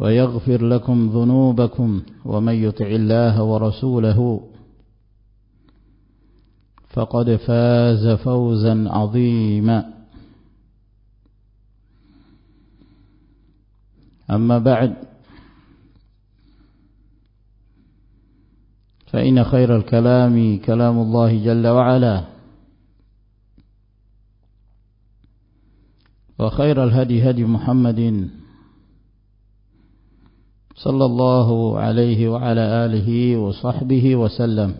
ويغفر لكم ذنوبكم ومن يطع الله ورسوله فقد فاز فوزا عظيما. أما بعد فإن خير الكلام كلام الله جل وعلا وخير الهدي هدي محمد صلى الله عليه وعلى آله وصحبه وسلم.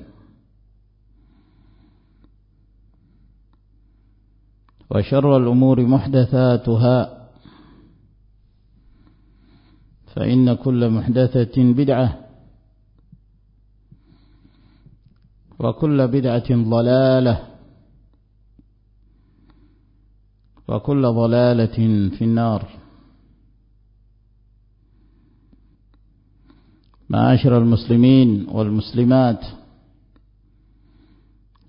وشر الأمور محدثاتها فإن كل محدثة بدعة وكل بدعة ضلالة وكل ضلالة في النار. معاشر المسلمين والمسلمات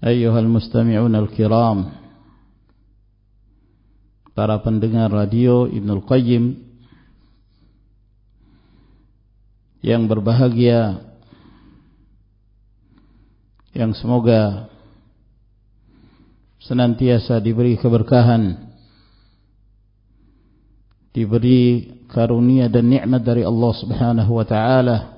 أيها المستمعون الكرام para pendengar radio Ibnul Qayyim yang berbahagia yang semoga senantiasa diberi keberkahan diberi karunia dan nikmat dari Allah Subhanahu wa taala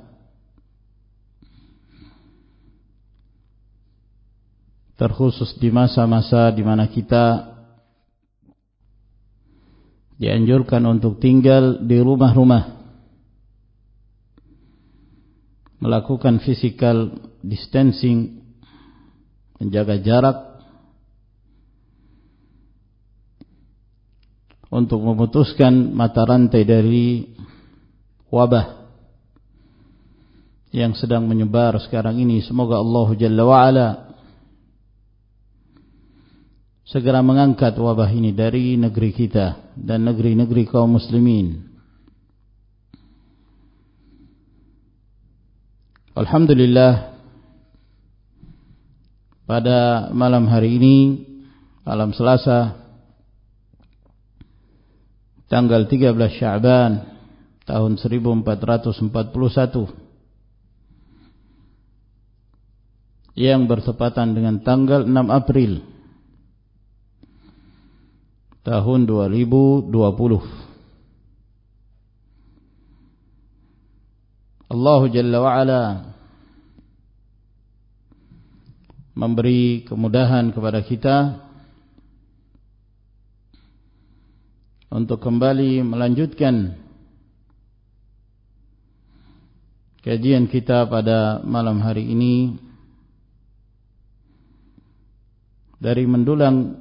Terkhusus di masa-masa di mana kita dianjurkan untuk tinggal di rumah-rumah melakukan physical distancing menjaga jarak untuk memutuskan mata rantai dari wabah yang sedang menyebar sekarang ini. Semoga Allah Jalla wa ala segera mengangkat wabah ini dari negeri kita dan negeri-negeri kaum muslimin. Alhamdulillah pada malam hari ini malam Selasa tanggal 13 Sya'ban tahun 1441 yang bertepatan dengan tanggal 6 April tahun 2020 Allah Jalla wa'ala memberi kemudahan kepada kita untuk kembali melanjutkan kajian kita pada malam hari ini dari mendulang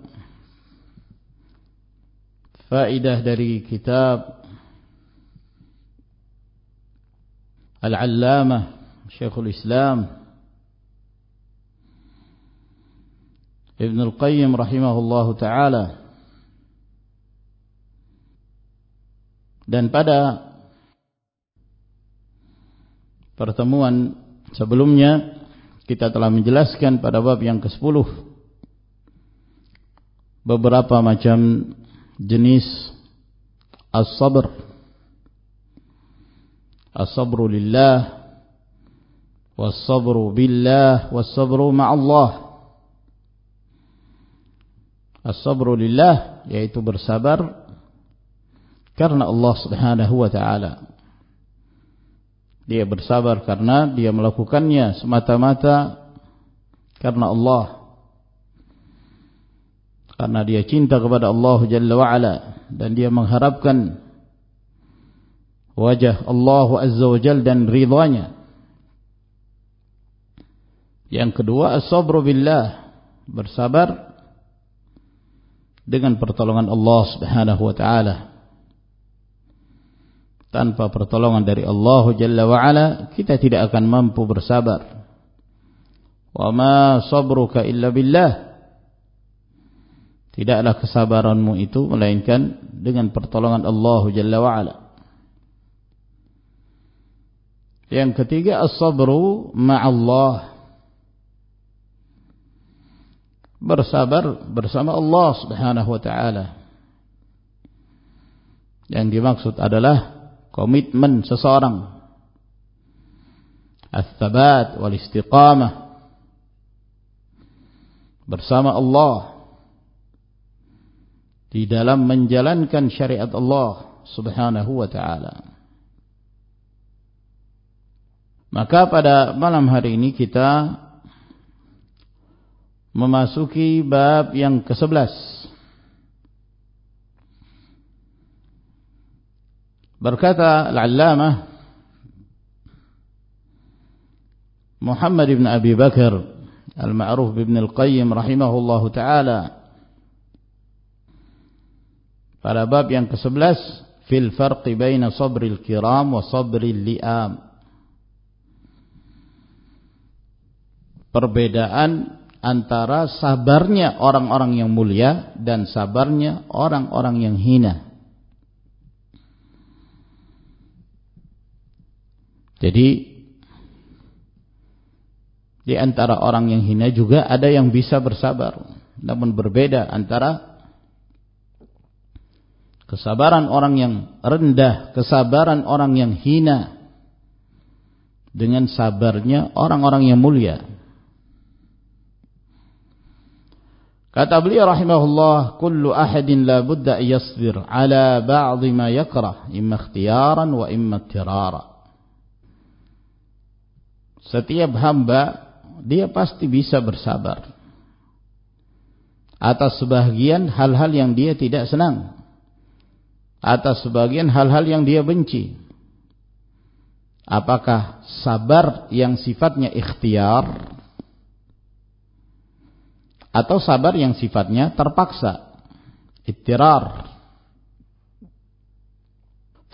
faidah dari kitab Al-Allamah Syekhul Islam Ibn Al-Qayyim rahimahullahu taala. Dan pada pertemuan sebelumnya kita telah menjelaskan pada bab yang ke-10 beberapa macam jenis as-sabr. As-sabru lillah was-sabru billah was-sabru ma'allah. As-sabru lillah yaitu bersabar karena Allah Subhanahu wa taala. Dia bersabar karena dia melakukannya semata-mata karena Allah. Karena dia cinta kepada Allah Jalla wa'ala. Dan dia mengharapkan wajah Allah Azza wa Jal dan ridhanya. Yang kedua, as-sabru billah. Bersabar dengan pertolongan Allah Subhanahu wa taala tanpa pertolongan dari Allah Jalla wa'ala kita tidak akan mampu bersabar wa ma sabruka illa billah tidaklah kesabaranmu itu melainkan dengan pertolongan Allah Jalla wa'ala. Yang ketiga as-sabru ma'allah. Bersabar bersama Allah Subhanahu wa taala. Yang dimaksud adalah komitmen seseorang. Al-thabat wal istiqamah bersama Allah di dalam menjalankan syariat Allah subhanahu wa ta'ala. Maka pada malam hari ini kita memasuki bab yang ke-11 Berkata Al-Allamah Muhammad ibn Abi Bakar Al-Ma'ruf ibn Al-Qayyim rahimahullahu taala pada bab yang ke-11 fil farqi baina sabril kiram wa sabril li'am perbedaan antara sabarnya orang-orang yang mulia dan sabarnya orang-orang yang hina Jadi di antara orang yang hina juga ada yang bisa bersabar. Namun berbeda antara kesabaran orang yang rendah, kesabaran orang yang hina dengan sabarnya orang-orang yang mulia. Kata beliau rahimahullah, kullu ahadin la budda yasbir ala ba'dhi ma yakrah, imma ikhtiyaran wa imma tirara. Setiap hamba dia pasti bisa bersabar atas sebagian hal-hal yang dia tidak senang atas sebagian hal-hal yang dia benci. Apakah sabar yang sifatnya ikhtiar? Atau sabar yang sifatnya terpaksa? Ittirar.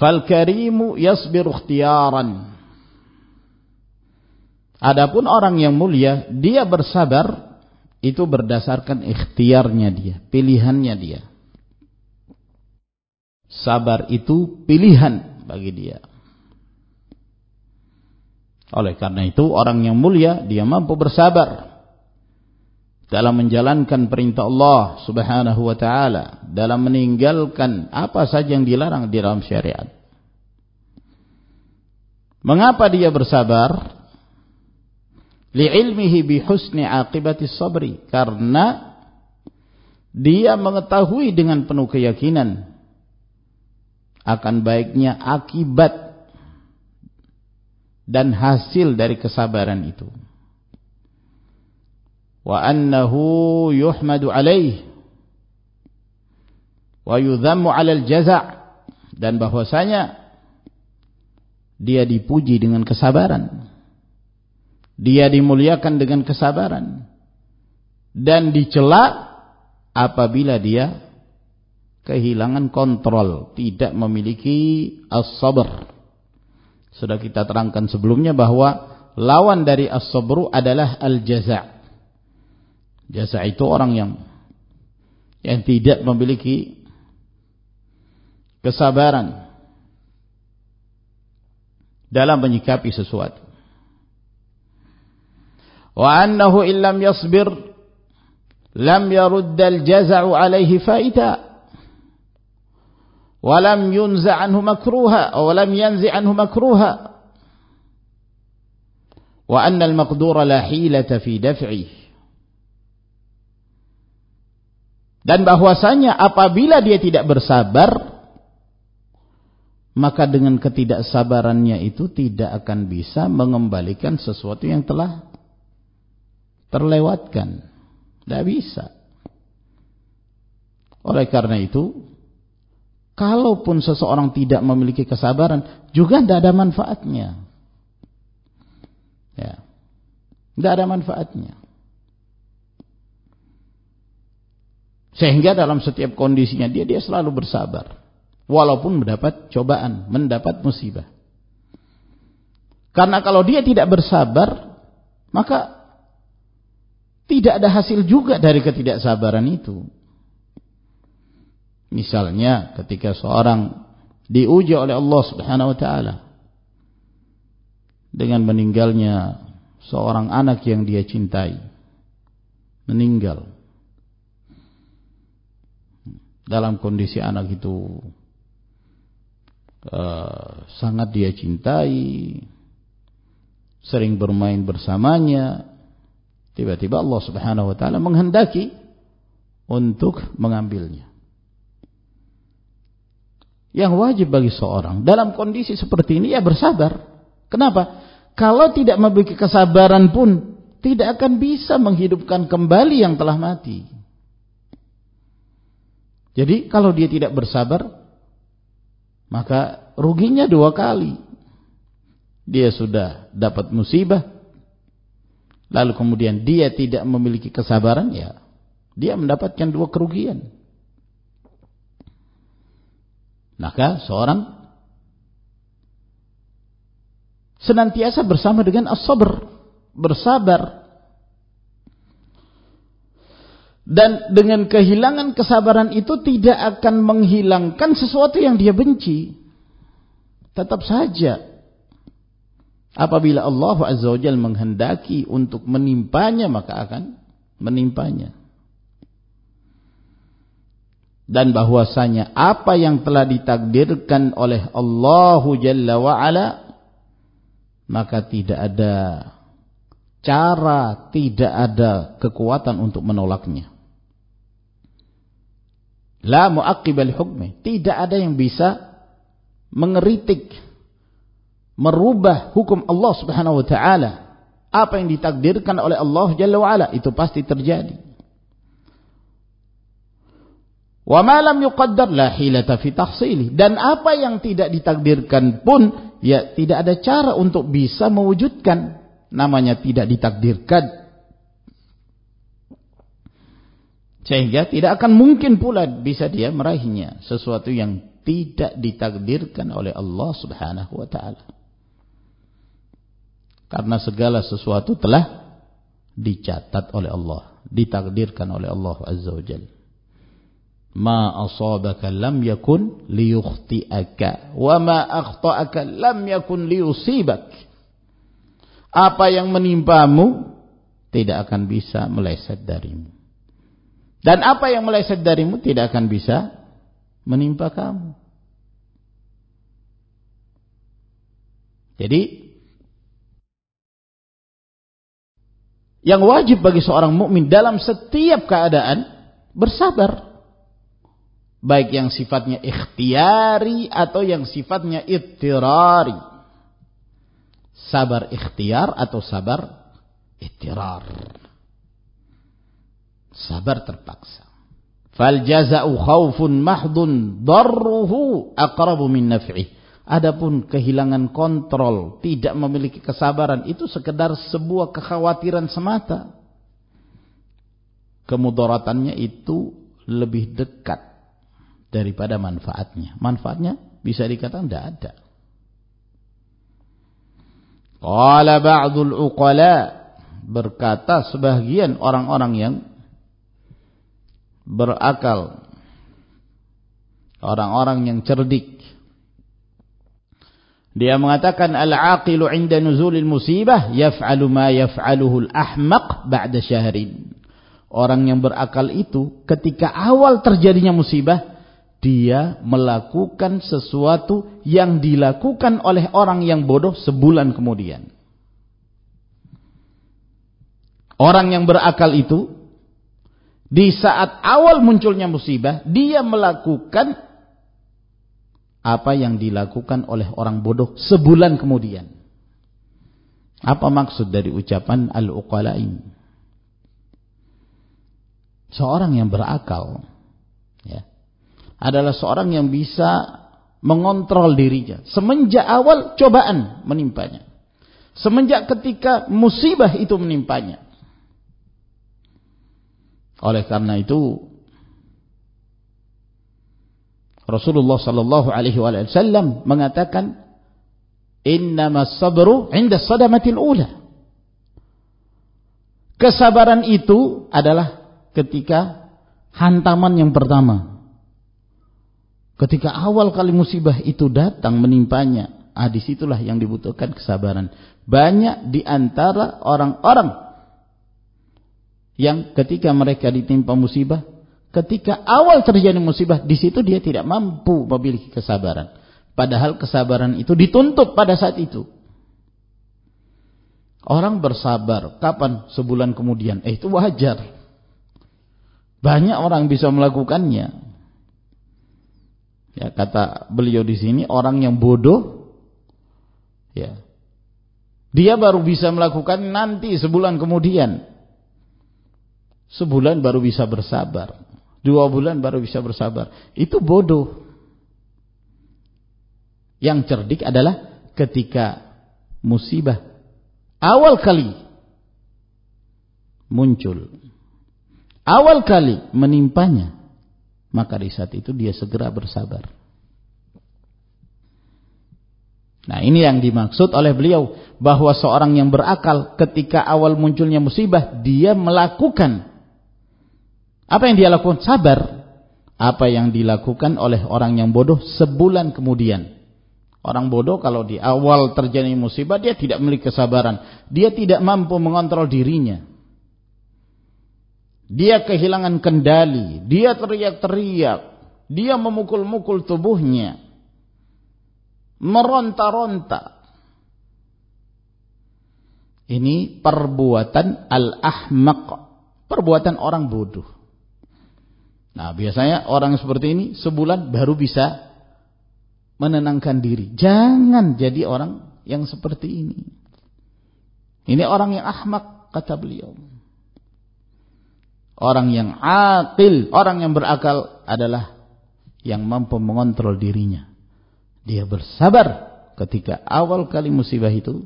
Fal karimu yasbiru ikhtiyaran. Adapun orang yang mulia, dia bersabar itu berdasarkan ikhtiarnya dia, pilihannya dia. Sabar itu pilihan bagi dia. Oleh karena itu orang yang mulia dia mampu bersabar dalam menjalankan perintah Allah Subhanahu wa taala, dalam meninggalkan apa saja yang dilarang di dalam syariat. Mengapa dia bersabar? li'ilmihi bihusni aqibati sabri karena dia mengetahui dengan penuh keyakinan akan baiknya akibat dan hasil dari kesabaran itu. Wa annahu yuhmadu alaih wa yudhammu alal jaza' dan bahwasanya dia dipuji dengan kesabaran. Dia dimuliakan dengan kesabaran. Dan dicela apabila dia kehilangan kontrol, tidak memiliki as-sabr. Sudah kita terangkan sebelumnya bahwa lawan dari as-sabru adalah al-jaza'. Jaza' itu orang yang yang tidak memiliki kesabaran dalam menyikapi sesuatu. Wa annahu illam yasbir lam yarudda al-jaza'u alaihi faida walam yunza anhu makruha walam yanzi anhu makruha. Wa anna al-maqdura la hilata fi dan bahwasanya apabila dia tidak bersabar maka dengan ketidaksabarannya itu tidak akan bisa mengembalikan sesuatu yang telah terlewatkan. Tidak bisa. Oleh karena itu Kalaupun seseorang tidak memiliki kesabaran, juga tidak ada manfaatnya. Ya. Tidak ada manfaatnya. Sehingga dalam setiap kondisinya dia dia selalu bersabar. Walaupun mendapat cobaan, mendapat musibah. Karena kalau dia tidak bersabar, maka tidak ada hasil juga dari ketidaksabaran itu. Misalnya ketika seorang diuji oleh Allah Subhanahu wa taala dengan meninggalnya seorang anak yang dia cintai meninggal. Dalam kondisi anak itu uh, sangat dia cintai sering bermain bersamanya tiba-tiba Allah Subhanahu wa taala menghendaki untuk mengambilnya yang wajib bagi seorang dalam kondisi seperti ini ya bersabar. Kenapa? Kalau tidak memiliki kesabaran pun tidak akan bisa menghidupkan kembali yang telah mati. Jadi kalau dia tidak bersabar maka ruginya dua kali. Dia sudah dapat musibah lalu kemudian dia tidak memiliki kesabaran ya dia mendapatkan dua kerugian. Maka seorang senantiasa bersama dengan as-sabr, bersabar. Dan dengan kehilangan kesabaran itu tidak akan menghilangkan sesuatu yang dia benci. Tetap saja apabila Allah Azza wa menghendaki untuk menimpanya maka akan menimpanya dan bahwasanya apa yang telah ditakdirkan oleh Allah Jalla wa ala maka tidak ada cara, tidak ada kekuatan untuk menolaknya. La muaqibal hukmi, tidak ada yang bisa mengeritik merubah hukum Allah Subhanahu wa taala. Apa yang ditakdirkan oleh Allah Jalla wa ala itu pasti terjadi. Wa ma lam yuqaddar la hilata fi tahsili. Dan apa yang tidak ditakdirkan pun ya tidak ada cara untuk bisa mewujudkan. Namanya tidak ditakdirkan. Sehingga tidak akan mungkin pula bisa dia meraihnya sesuatu yang tidak ditakdirkan oleh Allah Subhanahu wa taala. Karena segala sesuatu telah dicatat oleh Allah, ditakdirkan oleh Allah Azza wa Jalla ma asabaka lam yakun liyukhti'aka wa ma akhta'aka lam yakun liyusibak. Apa yang menimpamu tidak akan bisa meleset darimu. Dan apa yang meleset darimu tidak akan bisa menimpa kamu. Jadi yang wajib bagi seorang mukmin dalam setiap keadaan bersabar baik yang sifatnya ikhtiari atau yang sifatnya ittirari. Sabar ikhtiar atau sabar ittirar. Sabar terpaksa. Fal jaza'u khaufun mahdun darruhu aqrabu min naf'ih adapun kehilangan kontrol tidak memiliki kesabaran itu sekedar sebuah kekhawatiran semata. Kemudaratannya itu lebih dekat daripada manfaatnya. Manfaatnya bisa dikatakan tidak ada. Qala ba'dul uqala berkata sebagian orang-orang yang berakal orang-orang yang cerdik dia mengatakan al-aqilu 'inda nuzulil musibah yaf'alu ma yaf'aluhu al-ahmaq ba'da syahrin. Orang yang berakal itu ketika awal terjadinya musibah dia melakukan sesuatu yang dilakukan oleh orang yang bodoh sebulan kemudian. Orang yang berakal itu di saat awal munculnya musibah dia melakukan apa yang dilakukan oleh orang bodoh sebulan kemudian. Apa maksud dari ucapan al-uqala ini? Seorang yang berakal adalah seorang yang bisa mengontrol dirinya. Semenjak awal cobaan menimpanya. Semenjak ketika musibah itu menimpanya. Oleh karena itu Rasulullah sallallahu alaihi wasallam mengatakan innamas sabru 'inda sadamatil ula. Kesabaran itu adalah ketika hantaman yang pertama. Ketika awal kali musibah itu datang menimpanya, ah di situlah yang dibutuhkan kesabaran. Banyak di antara orang-orang yang ketika mereka ditimpa musibah ketika awal terjadi musibah di situ dia tidak mampu memiliki kesabaran. Padahal kesabaran itu dituntut pada saat itu. Orang bersabar kapan? Sebulan kemudian. Eh itu wajar. Banyak orang bisa melakukannya ya kata beliau di sini orang yang bodoh ya dia baru bisa melakukan nanti sebulan kemudian sebulan baru bisa bersabar Dua bulan baru bisa bersabar. Itu bodoh. Yang cerdik adalah ketika musibah awal kali muncul. Awal kali menimpanya. Maka di saat itu dia segera bersabar. Nah ini yang dimaksud oleh beliau. Bahwa seorang yang berakal ketika awal munculnya musibah. Dia melakukan apa yang dia lakukan? Sabar. Apa yang dilakukan oleh orang yang bodoh sebulan kemudian. Orang bodoh kalau di awal terjadi musibah dia tidak memiliki kesabaran. Dia tidak mampu mengontrol dirinya. Dia kehilangan kendali. Dia teriak-teriak. Dia memukul-mukul tubuhnya. Meronta-ronta. Ini perbuatan al-ahmaq. Perbuatan orang bodoh. Nah biasanya orang seperti ini sebulan baru bisa menenangkan diri. Jangan jadi orang yang seperti ini. Ini orang yang ahmak kata beliau. Orang yang akil, orang yang berakal adalah yang mampu mengontrol dirinya. Dia bersabar ketika awal kali musibah itu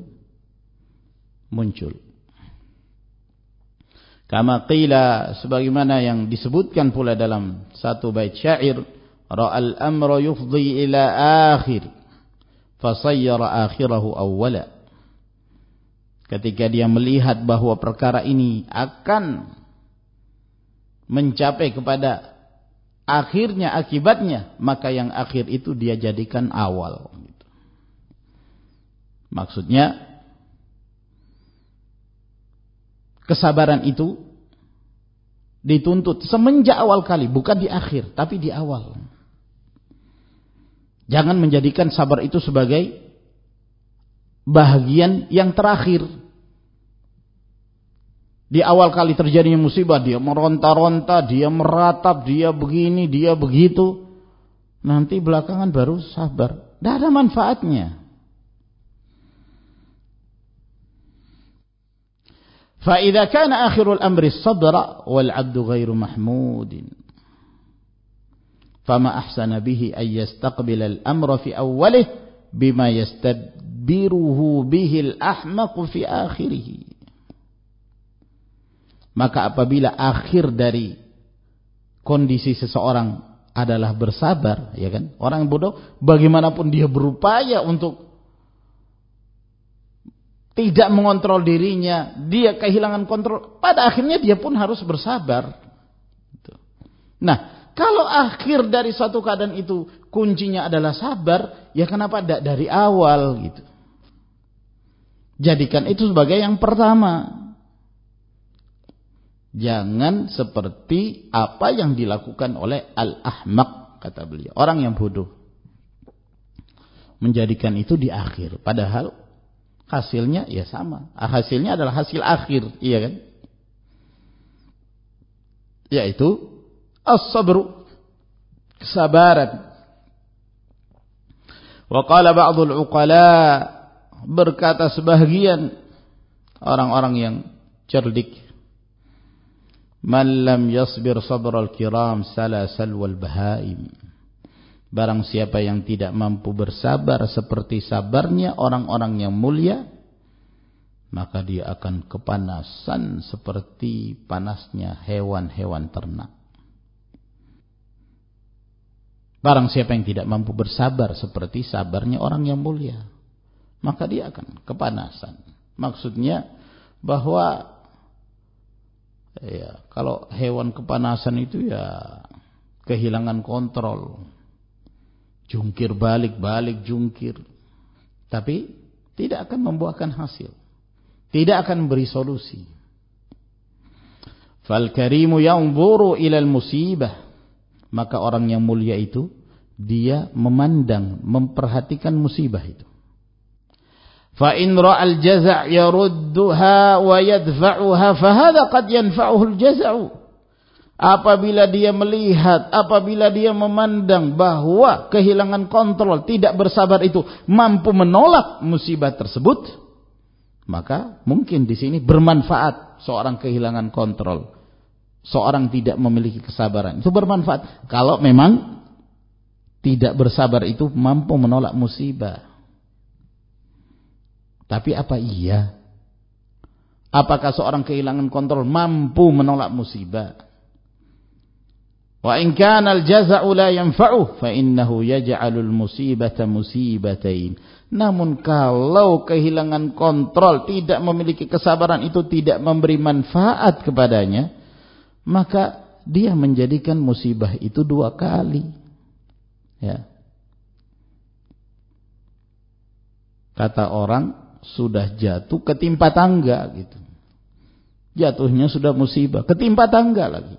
muncul. Kama qila sebagaimana yang disebutkan pula dalam satu bait syair ra'al amra yufdi ila akhir fasayyara akhirahu awwala ketika dia melihat bahwa perkara ini akan mencapai kepada akhirnya akibatnya maka yang akhir itu dia jadikan awal maksudnya kesabaran itu dituntut semenjak awal kali, bukan di akhir, tapi di awal. Jangan menjadikan sabar itu sebagai bahagian yang terakhir. Di awal kali terjadinya musibah, dia meronta-ronta, dia meratap, dia begini, dia begitu. Nanti belakangan baru sabar. Tidak ada manfaatnya. فإذا كان آخر الأمر الصبر والعبد غير محمود فما أحسن به أن يستقبل الأمر في أوله بما يستدبره به الأحمق في آخره maka apabila akhir dari kondisi seseorang adalah bersabar, ya kan? Orang bodoh bagaimanapun dia berupaya untuk tidak mengontrol dirinya, dia kehilangan kontrol, pada akhirnya dia pun harus bersabar. Nah, kalau akhir dari suatu keadaan itu kuncinya adalah sabar, ya kenapa tidak dari awal gitu? Jadikan itu sebagai yang pertama. Jangan seperti apa yang dilakukan oleh al-ahmaq kata beliau, orang yang bodoh. Menjadikan itu di akhir, padahal hasilnya ya sama. Hasilnya adalah hasil akhir, iya kan? Yaitu as-sabru kesabaran. Wa qala ba'dul uqala berkata sebahagian orang-orang yang cerdik Man lam yasbir sabral kiram salasal wal bahaim. Barang siapa yang tidak mampu bersabar seperti sabarnya orang-orang yang mulia, maka dia akan kepanasan seperti panasnya hewan-hewan ternak. Barang siapa yang tidak mampu bersabar seperti sabarnya orang yang mulia, maka dia akan kepanasan. Maksudnya bahwa ya kalau hewan kepanasan itu ya kehilangan kontrol. Jungkir balik balik jungkir. Tapi tidak akan membuahkan hasil. Tidak akan beri solusi. Fal karimu yanzuru ila al musibah. Maka orang yang mulia itu dia memandang memperhatikan musibah itu fa in ra'al jaza' yarudduha wa yadfa'uha fa hadha qad yanfa'uhu al-jaza'u apabila dia melihat, apabila dia memandang bahwa kehilangan kontrol, tidak bersabar itu mampu menolak musibah tersebut, maka mungkin di sini bermanfaat seorang kehilangan kontrol. Seorang tidak memiliki kesabaran. Itu bermanfaat. Kalau memang tidak bersabar itu mampu menolak musibah tapi apa iya? Apakah seorang kehilangan kontrol mampu menolak musibah? Wa in kana al-jaza'u la yanfa'u fa innahu yaj'alul musibata musibatain. Namun kalau kehilangan kontrol tidak memiliki kesabaran itu tidak memberi manfaat kepadanya, maka dia menjadikan musibah itu dua kali. Ya. Kata orang sudah jatuh ketimpa tangga gitu. Jatuhnya sudah musibah, ketimpa tangga lagi.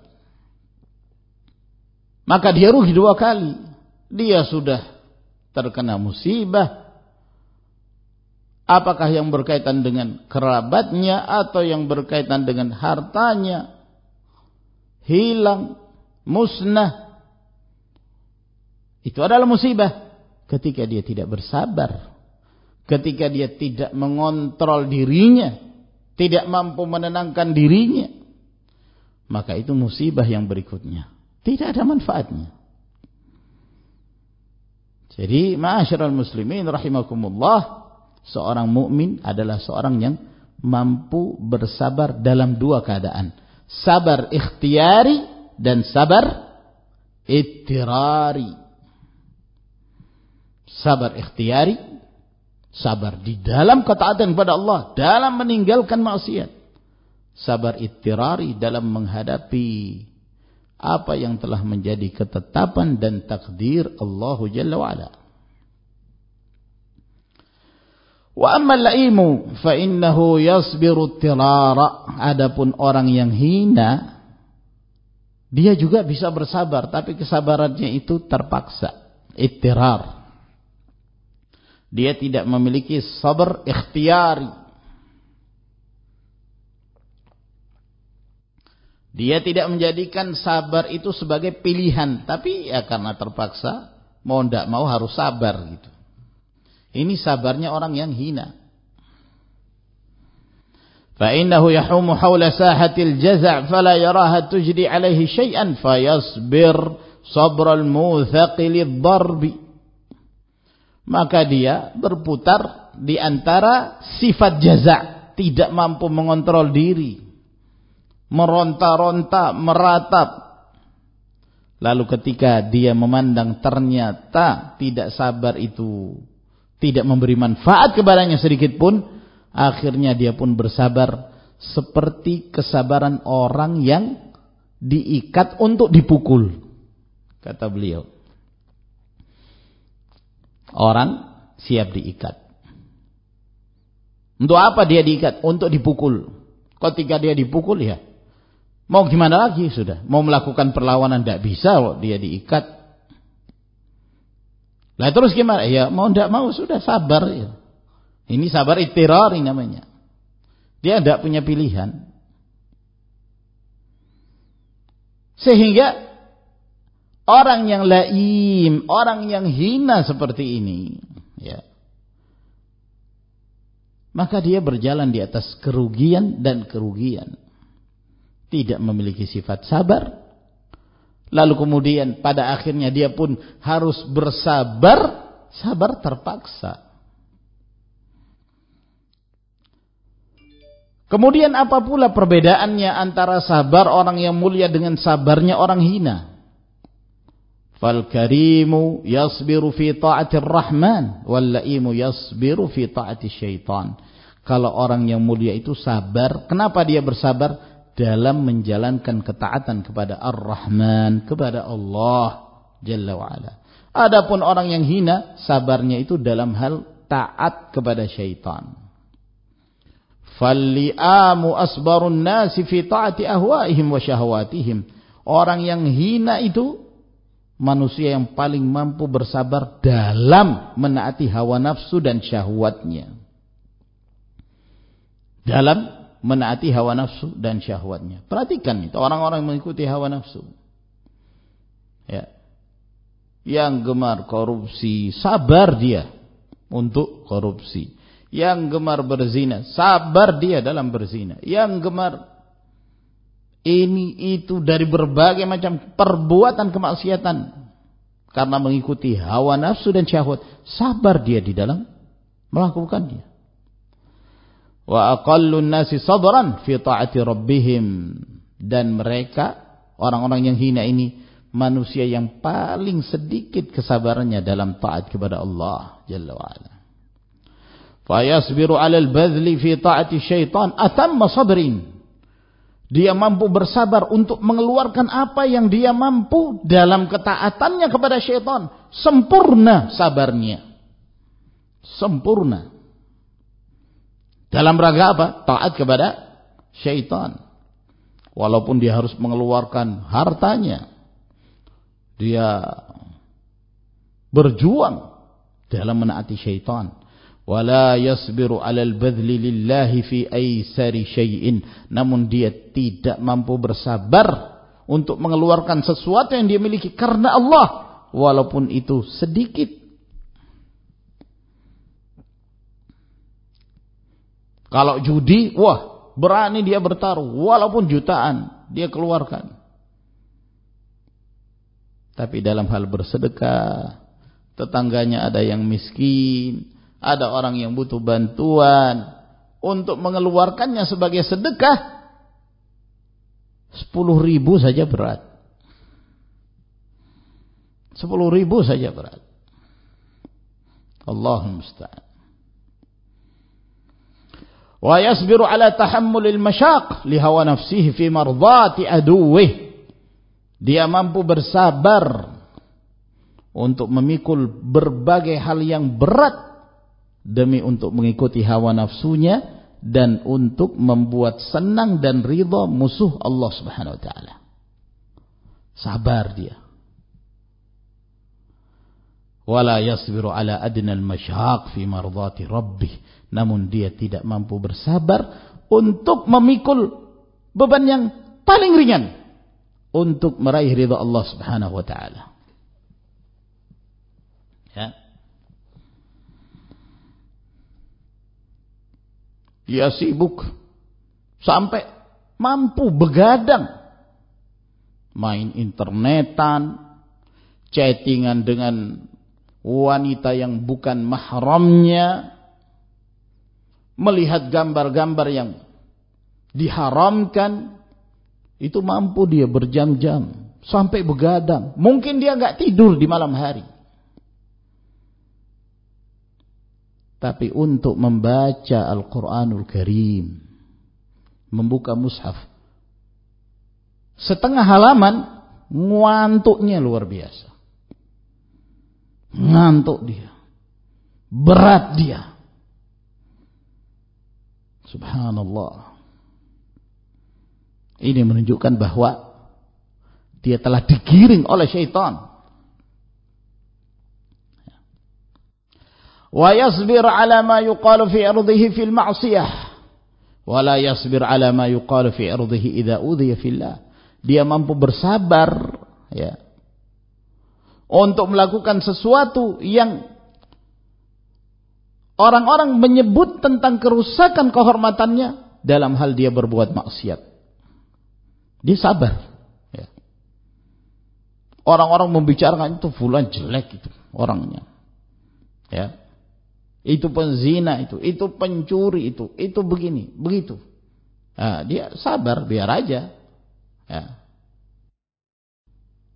Maka dia rugi dua kali. Dia sudah terkena musibah. Apakah yang berkaitan dengan kerabatnya atau yang berkaitan dengan hartanya hilang, musnah. Itu adalah musibah ketika dia tidak bersabar ketika dia tidak mengontrol dirinya, tidak mampu menenangkan dirinya, maka itu musibah yang berikutnya. Tidak ada manfaatnya. Jadi, ma'asyiral muslimin rahimakumullah, seorang mukmin adalah seorang yang mampu bersabar dalam dua keadaan. Sabar ikhtiari dan sabar ittirari. Sabar ikhtiari Sabar di dalam ketaatan kepada Allah, dalam meninggalkan maksiat. Sabar ittirari dalam menghadapi apa yang telah menjadi ketetapan dan takdir Allah Jalla wa'ala. Wa amma la'imu fa innahu yasbiru ittirara. Adapun orang yang hina dia juga bisa bersabar tapi kesabarannya itu terpaksa. Ittirar Dia tidak memiliki sabar ikhtiari. Dia tidak menjadikan sabar itu sebagai pilihan. Tapi ya karena terpaksa. Mau tidak mau harus sabar gitu. Ini sabarnya orang yang hina. فإنه يحوم حول ساحة الجزع فلا يراها تجري عليه شيئا فيصبر صبر الموثق للضرب maka dia berputar di antara sifat jaza tidak mampu mengontrol diri meronta-ronta, meratap. Lalu ketika dia memandang ternyata tidak sabar itu tidak memberi manfaat kepadanya sedikit pun, akhirnya dia pun bersabar seperti kesabaran orang yang diikat untuk dipukul. Kata beliau. Orang siap diikat. Untuk apa dia diikat? Untuk dipukul. Ketika dia dipukul ya. Mau gimana lagi sudah. Mau melakukan perlawanan tidak bisa loh dia diikat. Lah terus gimana? Ya mau tidak mau sudah sabar ya. Ini sabar ini namanya. Dia tidak punya pilihan. Sehingga orang yang laim, orang yang hina seperti ini, ya. Maka dia berjalan di atas kerugian dan kerugian. Tidak memiliki sifat sabar. Lalu kemudian pada akhirnya dia pun harus bersabar, sabar terpaksa. Kemudian apa pula perbedaannya antara sabar orang yang mulia dengan sabarnya orang hina? فالكريم yasbiru fi طاعة rahman. واللئيم yasbiru fi ta'ati syaitan. Kalau orang yang mulia itu sabar. Kenapa dia bersabar? Dalam menjalankan ketaatan kepada ar-Rahman. Kepada Allah Jalla wa'ala. Adapun orang yang hina, sabarnya itu dalam hal taat kepada syaitan. Falli'amu asbarun nasi fi ta'ati ahwaihim wa syahwatihim. Orang yang hina itu manusia yang paling mampu bersabar dalam menaati hawa nafsu dan syahwatnya. Dalam menaati hawa nafsu dan syahwatnya. Perhatikan itu orang-orang yang mengikuti hawa nafsu. Ya. Yang gemar korupsi, sabar dia untuk korupsi. Yang gemar berzina, sabar dia dalam berzina. Yang gemar ini itu dari berbagai macam perbuatan kemaksiatan. Karena mengikuti hawa nafsu dan syahwat sabar dia di dalam melakukannya wa aqallun nasi sabran fi taati rabbihim. Dan mereka orang-orang yang hina ini manusia yang paling sedikit kesabarannya dalam taat kepada Allah jalla wa ala fa yasbiru 'ala al-badli fi taati syaitan atamma sabrin dia mampu bersabar untuk mengeluarkan apa yang dia mampu dalam ketaatannya kepada syaitan. Sempurna sabarnya. Sempurna. Dalam rangka apa? Taat kepada syaitan. Walaupun dia harus mengeluarkan hartanya. Dia berjuang dalam menaati syaitan wala yasbiru 'alal badli lillahi fi aisari syai'in namun dia tidak mampu bersabar untuk mengeluarkan sesuatu yang dia miliki karena Allah walaupun itu sedikit. Kalau judi wah berani dia bertaruh walaupun jutaan dia keluarkan. Tapi dalam hal bersedekah tetangganya ada yang miskin ada orang yang butuh bantuan untuk mengeluarkannya sebagai sedekah sepuluh ribu saja berat. Sepuluh ribu saja berat. Allahumma musta'an. Wa yasbiru ala tahammulil masyaq li hawa nafsihi fi mardati aduwih dia mampu bersabar untuk memikul berbagai hal yang berat demi untuk mengikuti hawa nafsunya dan untuk membuat senang dan ridha musuh Allah Subhanahu wa taala. Sabar dia. Wala yasbiru ala adna al-mashaq fi mardati rabbih. Namun dia tidak mampu bersabar untuk memikul beban yang paling ringan untuk meraih ridha Allah Subhanahu wa taala. Ya. Dia sibuk. Sampai mampu begadang. Main internetan, chattingan dengan wanita yang bukan mahramnya, melihat gambar-gambar yang diharamkan, Itu mampu dia berjam-jam. Sampai begadang. Mungkin dia nggak tidur di malam hari. Tapi untuk membaca Al-Quranul Karim, membuka mushaf, setengah halaman, ngantuknya luar biasa. Ngantuk dia. Berat dia. Subhanallah. Ini menunjukkan bahwa dia telah digiring oleh syaitan. Wa yasbir ala ma yuqalu fi ardihi fil ma'siyah. Wa la yasbir ala ma yuqalu fi ardihi idha udhiya fillah. Dia mampu bersabar ya. Untuk melakukan sesuatu yang orang-orang menyebut tentang kerusakan kehormatannya dalam hal dia berbuat maksiat. Dia sabar. Orang-orang membicarakan itu fulan jelek itu orangnya. Ya. Itu penzina itu, itu pencuri itu, itu begini, begitu. Nah, dia sabar, biar aja. Ya.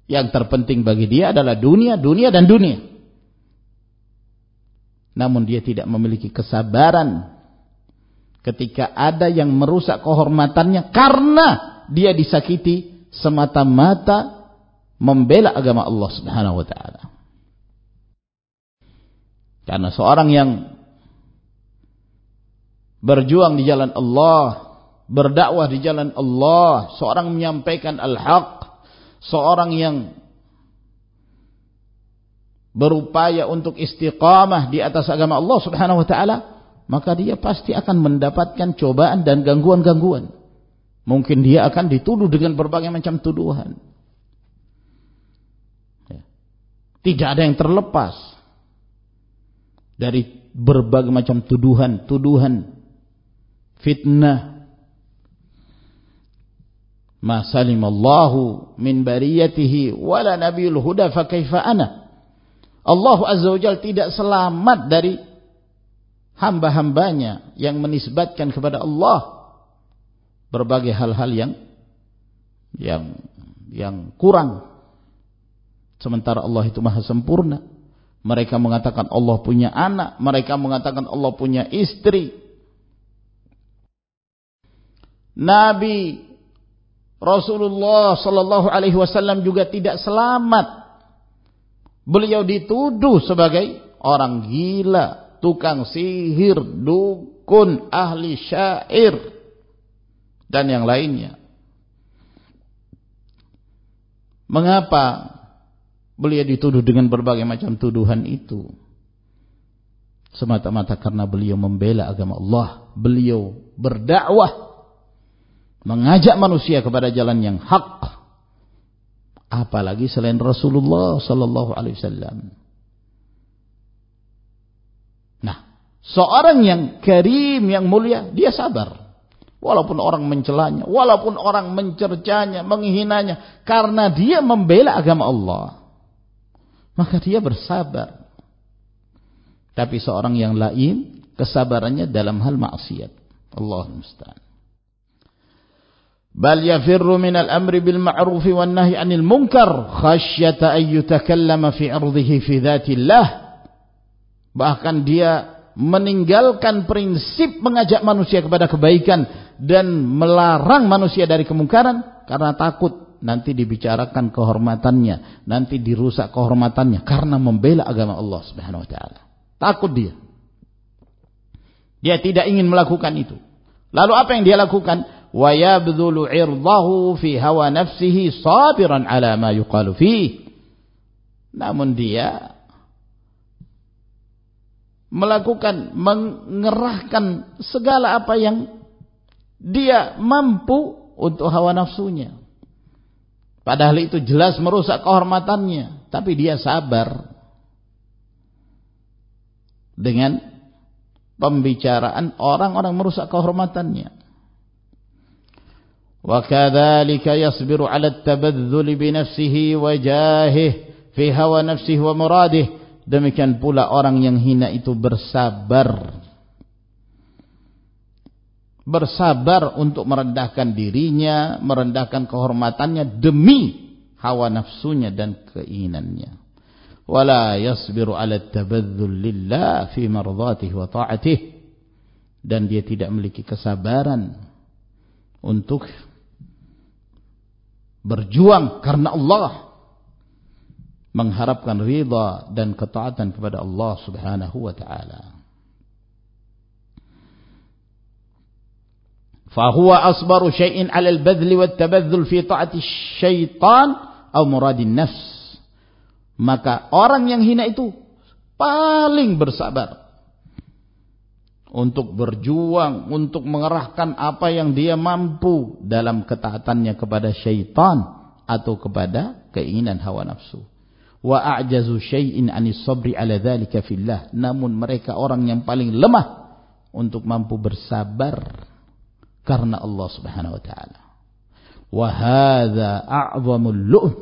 Yang terpenting bagi dia adalah dunia, dunia dan dunia. Namun dia tidak memiliki kesabaran ketika ada yang merusak kehormatannya karena dia disakiti semata-mata membela agama Allah Subhanahu wa taala. Karena seorang yang berjuang di jalan Allah, berdakwah di jalan Allah, seorang menyampaikan al-haq, seorang yang berupaya untuk istiqamah di atas agama Allah Subhanahu wa taala, maka dia pasti akan mendapatkan cobaan dan gangguan-gangguan. Mungkin dia akan dituduh dengan berbagai macam tuduhan. Tidak ada yang terlepas dari berbagai macam tuduhan, tuduhan, fitnah. Ma salimallahu min bariyatihi wala nabiyul huda fa kaifa ana. Allah Azza wa Jal tidak selamat dari hamba-hambanya yang menisbatkan kepada Allah berbagai hal-hal yang yang yang kurang Sementara Allah itu maha sempurna. Mereka mengatakan Allah punya anak. Mereka mengatakan Allah punya istri. Nabi Rasulullah sallallahu alaihi wasallam juga tidak selamat. Beliau dituduh sebagai orang gila, tukang sihir, dukun, ahli syair dan yang lainnya. Mengapa Beliau dituduh dengan berbagai macam tuduhan itu. Semata-mata karena beliau membela agama Allah. Beliau berdakwah. Mengajak manusia kepada jalan yang hak. Apalagi selain Rasulullah sallallahu alaihi wasallam. Nah, seorang yang karim, yang mulia, dia sabar. Walaupun orang mencelanya, walaupun orang mencercanya, menghinanya. Karena dia membela agama Allah maka dia bersabar. Tapi seorang yang lain kesabarannya dalam hal maksiat. Allah musta'an. Bal yafirru min al-amri bil ma'ruf wan nahi 'anil munkar khasyata an yutakallama fi 'irdihi fi dhatillah. Bahkan dia meninggalkan prinsip mengajak manusia kepada kebaikan dan melarang manusia dari kemungkaran karena takut nanti dibicarakan kehormatannya, nanti dirusak kehormatannya karena membela agama Allah Subhanahu wa taala. Takut dia. Dia tidak ingin melakukan itu. Lalu apa yang dia lakukan? Wa yabdhulu 'irdahu fi hawa nafsihi sabiran 'ala ma yuqalu fi. Namun dia melakukan mengerahkan segala apa yang dia mampu untuk hawa nafsunya Padahal itu jelas merusak kehormatannya. Tapi dia sabar. Dengan pembicaraan orang-orang merusak kehormatannya. وكذلك يصبر على التبذل بنفسه وجاهه في هوى نفسه ومراده demikian pula orang yang hina itu bersabar bersabar untuk merendahkan dirinya, merendahkan kehormatannya demi hawa nafsunya dan keinginannya. Wala yasbiru ala tabadzul lillah fi mardatihi wa ta'atihi dan dia tidak memiliki kesabaran untuk berjuang karena Allah mengharapkan ridha dan ketaatan kepada Allah Subhanahu wa taala. fahuwa asbaru شيء على البذل والتبذل في طاعة الشيطان أو مراد النفس. Nafs maka orang yang hina itu paling bersabar untuk berjuang untuk mengerahkan apa yang dia mampu dalam ketaatannya kepada syaitan atau kepada keinginan hawa nafsu. Wa a'jazu syai'in 'anis sabri 'ala dzalika fillah. Namun mereka orang yang paling lemah untuk mampu bersabar karena Allah Subhanahu wa taala. Wa hadza a'zamul lu'm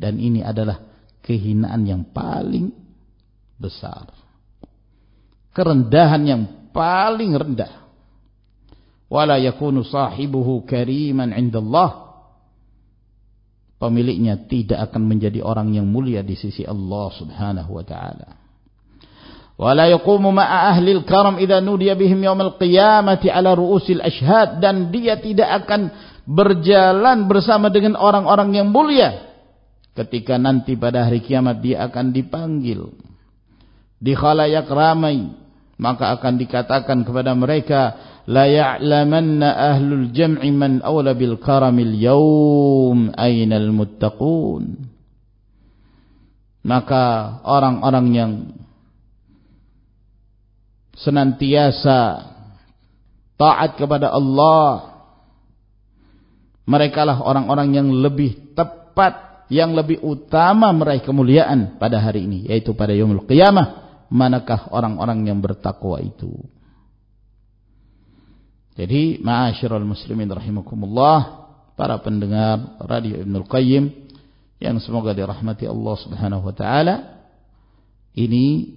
dan ini adalah kehinaan yang paling besar. Kerendahan yang paling rendah. Wala yakunu sahibuhu kariman 'inda Allah. Pemiliknya tidak akan menjadi orang yang mulia di sisi Allah Subhanahu wa taala wala yaqumu ma'a ahli al-karam idza nudiya bihim القيامة qiyamati ala الأشهاد، ashhad. Dan dia tidak akan berjalan bersama dengan orang-orang yang mulia. Ketika nanti pada hari kiamat dia akan dipanggil. Di khalayak ramai. Maka akan dikatakan kepada mereka la ya'lamanna ahlul jam'i man awla bil karamil yaum ainal muttaqun. Maka orang-orang yang senantiasa taat kepada Allah. Mereka lah orang-orang yang lebih tepat yang lebih utama meraih kemuliaan pada hari ini yaitu pada yaumul qiyamah. Manakah orang-orang yang bertakwa itu? Jadi ma'asyiral muslimin rahimakumullah para pendengar radio Ibnu Qayyim yang semoga dirahmati Allah Subhanahu wa taala ini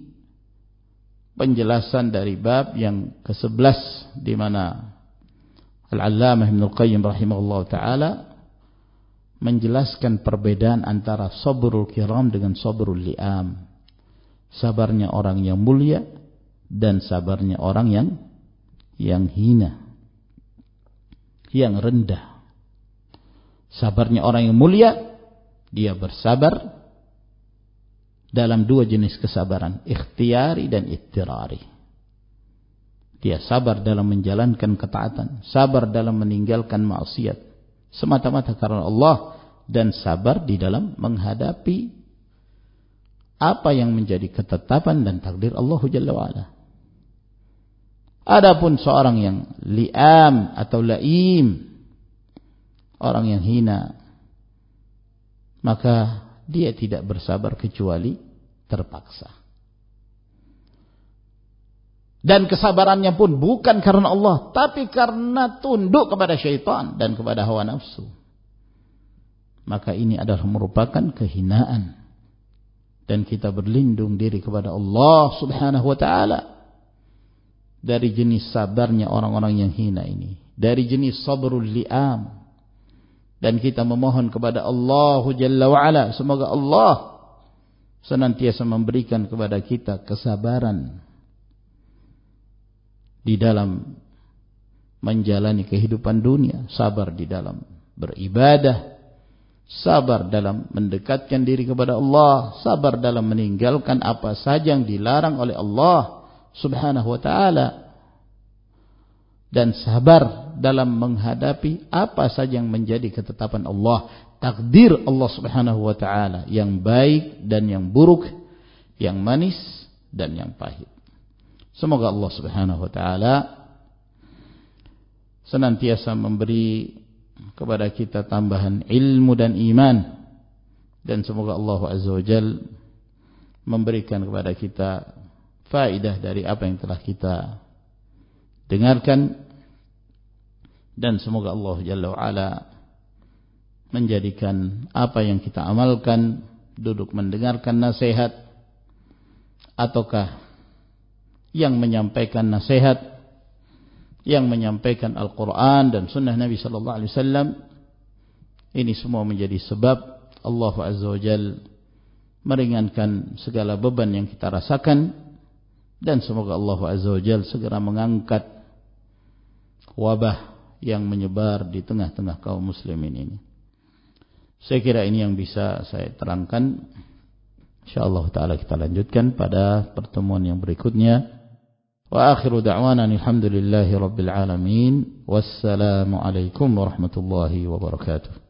penjelasan dari bab yang ke-11 di mana Al-Allamah Ibnu Qayyim rahimahullah taala menjelaskan perbedaan antara sabrul kiram dengan sabrul li'am. Sabarnya orang yang mulia dan sabarnya orang yang yang hina. Yang rendah. Sabarnya orang yang mulia dia bersabar dalam dua jenis kesabaran, ikhtiari dan ittirari. Dia sabar dalam menjalankan ketaatan, sabar dalam meninggalkan maksiat, semata-mata karena Allah dan sabar di dalam menghadapi apa yang menjadi ketetapan dan takdir Allah Jalla wa'ala. Adapun seorang yang li'am atau la'im, orang yang hina, maka dia tidak bersabar kecuali terpaksa. Dan kesabarannya pun bukan karena Allah, tapi karena tunduk kepada syaitan dan kepada hawa nafsu. Maka ini adalah merupakan kehinaan. Dan kita berlindung diri kepada Allah subhanahu wa ta'ala. Dari jenis sabarnya orang-orang yang hina ini. Dari jenis sabrul li'am. Dan kita memohon kepada Allah Jalla wa'ala. Semoga Allah senantiasa memberikan kepada kita kesabaran di dalam menjalani kehidupan dunia, sabar di dalam beribadah, sabar dalam mendekatkan diri kepada Allah, sabar dalam meninggalkan apa saja yang dilarang oleh Allah Subhanahu wa taala dan sabar dalam menghadapi apa saja yang menjadi ketetapan Allah takdir Allah Subhanahu wa taala yang baik dan yang buruk, yang manis dan yang pahit. Semoga Allah Subhanahu wa taala senantiasa memberi kepada kita tambahan ilmu dan iman dan semoga Allah Azza wa Jal memberikan kepada kita faidah dari apa yang telah kita dengarkan dan semoga Allah Jalla wa ala menjadikan apa yang kita amalkan duduk mendengarkan nasihat ataukah yang menyampaikan nasihat yang menyampaikan Al-Quran dan Sunnah Nabi Sallallahu Alaihi Wasallam ini semua menjadi sebab Allah Azza wa Jal meringankan segala beban yang kita rasakan dan semoga Allah Azza wa Jal segera mengangkat wabah yang menyebar di tengah-tengah kaum muslimin ini. Saya kira ini yang bisa saya terangkan. InsyaAllah ta'ala kita lanjutkan pada pertemuan yang berikutnya. Wa akhiru da'wana alhamdulillahi rabbil alamin. Wassalamualaikum warahmatullahi wabarakatuh.